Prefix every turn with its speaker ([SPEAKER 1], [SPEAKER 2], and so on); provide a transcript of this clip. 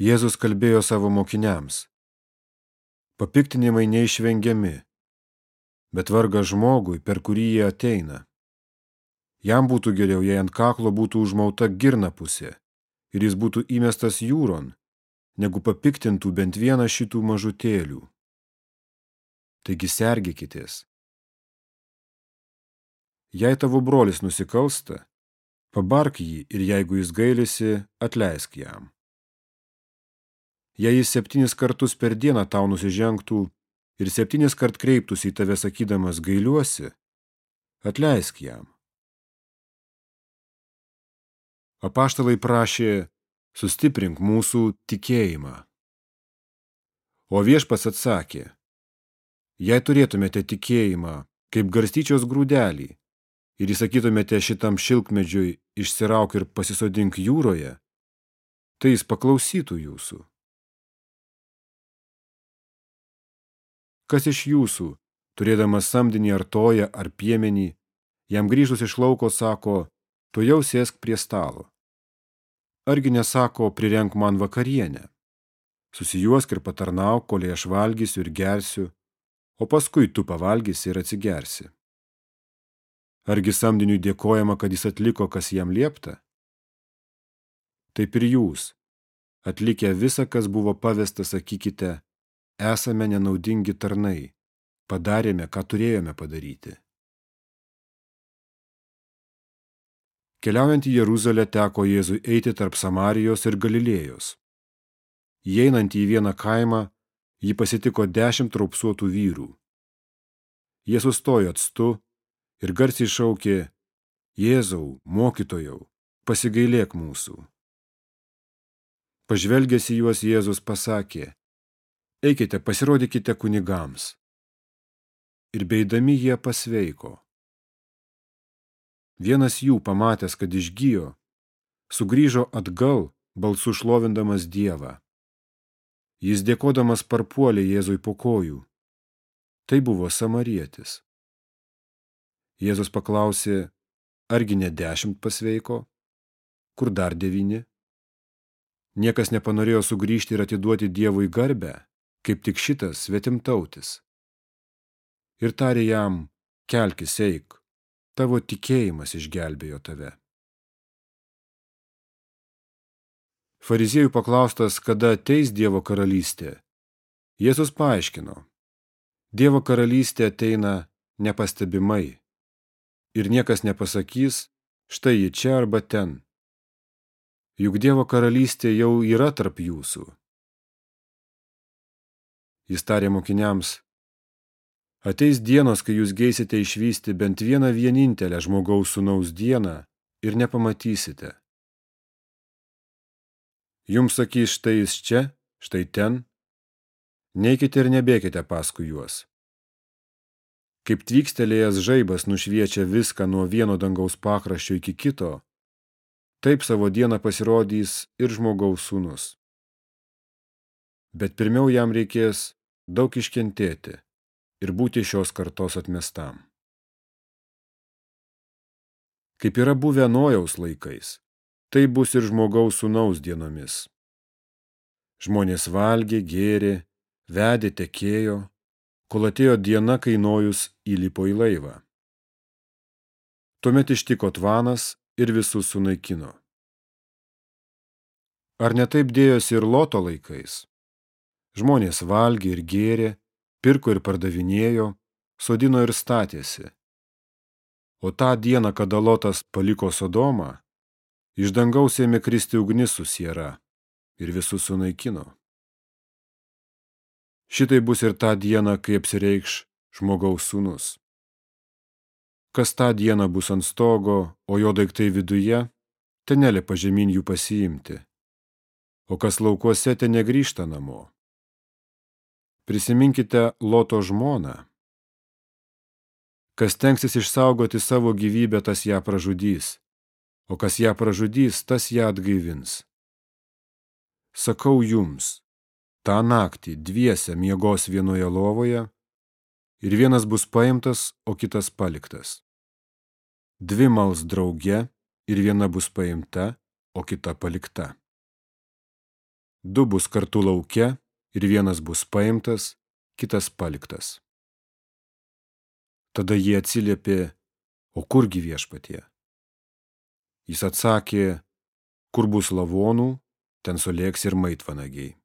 [SPEAKER 1] Jėzus kalbėjo savo mokiniams. Papiktinimai neišvengiami, bet varga žmogui, per kurį jie ateina. Jam būtų geriau, jei ant kaklo būtų užmauta girna pusė ir jis būtų įmestas jūron, negu papiktintų bent vieną šitų mažutėlių. Taigi sergikitės. Jei tavo brolis nusikalsta, pabark jį ir jeigu jis gailisi, atleisk jam. Jei jis septynis kartus per dieną tau nusižengtų ir septynis kart kreiptųsi į tave sakydamas gailiuosi, atleisk jam. Apaštalai prašė, sustiprink mūsų tikėjimą. O viešpas atsakė, jei turėtumėte tikėjimą kaip garstyčios grūdelį ir įsakytumėte šitam šilkmedžiui išsirauk ir pasisodink jūroje, tai jis paklausytų jūsų. Kas iš jūsų, turėdamas samdinį ar toją ar piemenį, jam grįžus iš lauko sako, tu jau sėsk prie stalo. Argi nesako, prirenk man vakarienę. Susijuosk ir patarnauk, kol aš valgysiu ir gersiu, o paskui tu pavalgysi ir atsigersi. Argi samdiniui dėkojama, kad jis atliko, kas jam liepta? Taip ir jūs, atlikę visą, kas buvo pavesta, sakykite, esame nenaudingi tarnai, padarėme, ką turėjome padaryti. Keliaujant į Jeruzalę teko Jėzui eiti tarp Samarijos ir Galilėjos. Įeinant į vieną kaimą, jį pasitiko dešimt raupsuotų vyrų. Jie sustojo atstu ir garsiai šaukė, Jėzau, mokytojau, pasigailėk mūsų. Pažvelgęs į juos Jėzus pasakė, eikite, pasirodykite kunigams. Ir beidami jie pasveiko. Vienas jų, pamatęs, kad išgyjo, sugrįžo atgal, balsu šlovindamas Dievą. Jis dėkodamas parpuolė Jėzui po kojų. Tai buvo samarietis. Jėzus paklausė, argi ne dešimt pasveiko? Kur dar devyni? Niekas nepanorėjo sugrįžti ir atiduoti Dievui garbę, kaip tik šitas svetimtautis. Ir tarė jam, kelkis eik, tavo tikėjimas išgelbėjo tave. Fariziejų paklaustas, kada ateis Dievo karalystė, Jėzus paaiškino, Dievo karalystė ateina nepastebimai ir niekas nepasakys, štai ji čia arba ten. Juk Dievo karalystė jau yra tarp jūsų. Jis tarė mokiniams, ateis dienos, kai jūs geisite išvysti bent vieną vienintelę žmogaus sunaus dieną ir nepamatysite. Jums sakys štai jis čia, štai ten, neikite ir nebėkite paskui juos. Kaip tvykstelėjęs žaibas nušviečia viską nuo vieno dangaus pakraščio iki kito, taip savo dieną pasirodys ir žmogaus sūnus. Bet pirmiau jam reikės daug iškentėti ir būti šios kartos atmestam. Kaip yra buvę nojaus laikais, tai bus ir žmogaus sūnaus dienomis. Žmonės valgė, gėrė, vedė, tekėjo, kol atėjo diena, kai nojus įlipo į laivą. Tuomet ištiko tvanas ir visus sunaikino. Ar netaip dėjosi ir loto laikais? Žmonės valgė ir gėrė, pirko ir pardavinėjo, sodino ir statėsi. O tą dieną, kada Lotas paliko Sodomą, iš dangaus ėmė kristi ugnis su siera ir visus sunaikino. Šitai bus ir tą dieną, kai apsireikš žmogaus sūnus. Kas tą dieną bus ant stogo, o jo daiktai viduje, ten nelipa žemyn jų pasiimti, o kas laukuose ten negrįžta namo. Prisiminkite Loto žmoną. Kas tenksis išsaugoti savo gyvybę, tas ją pražudys, o kas ją pražudys, tas ją atgaivins. Sakau jums, tą naktį dviese miegos vienoje lovoje ir vienas bus paimtas, o kitas paliktas. Dvi mals drauge ir viena bus paimta, o kita palikta. Du bus kartu lauke ir vienas bus paimtas, kitas paliktas. Tada jie atsiliepė, o kurgi viešpatie? Jis atsakė, kur bus lavonų, ten sulėks ir maitvanagiai.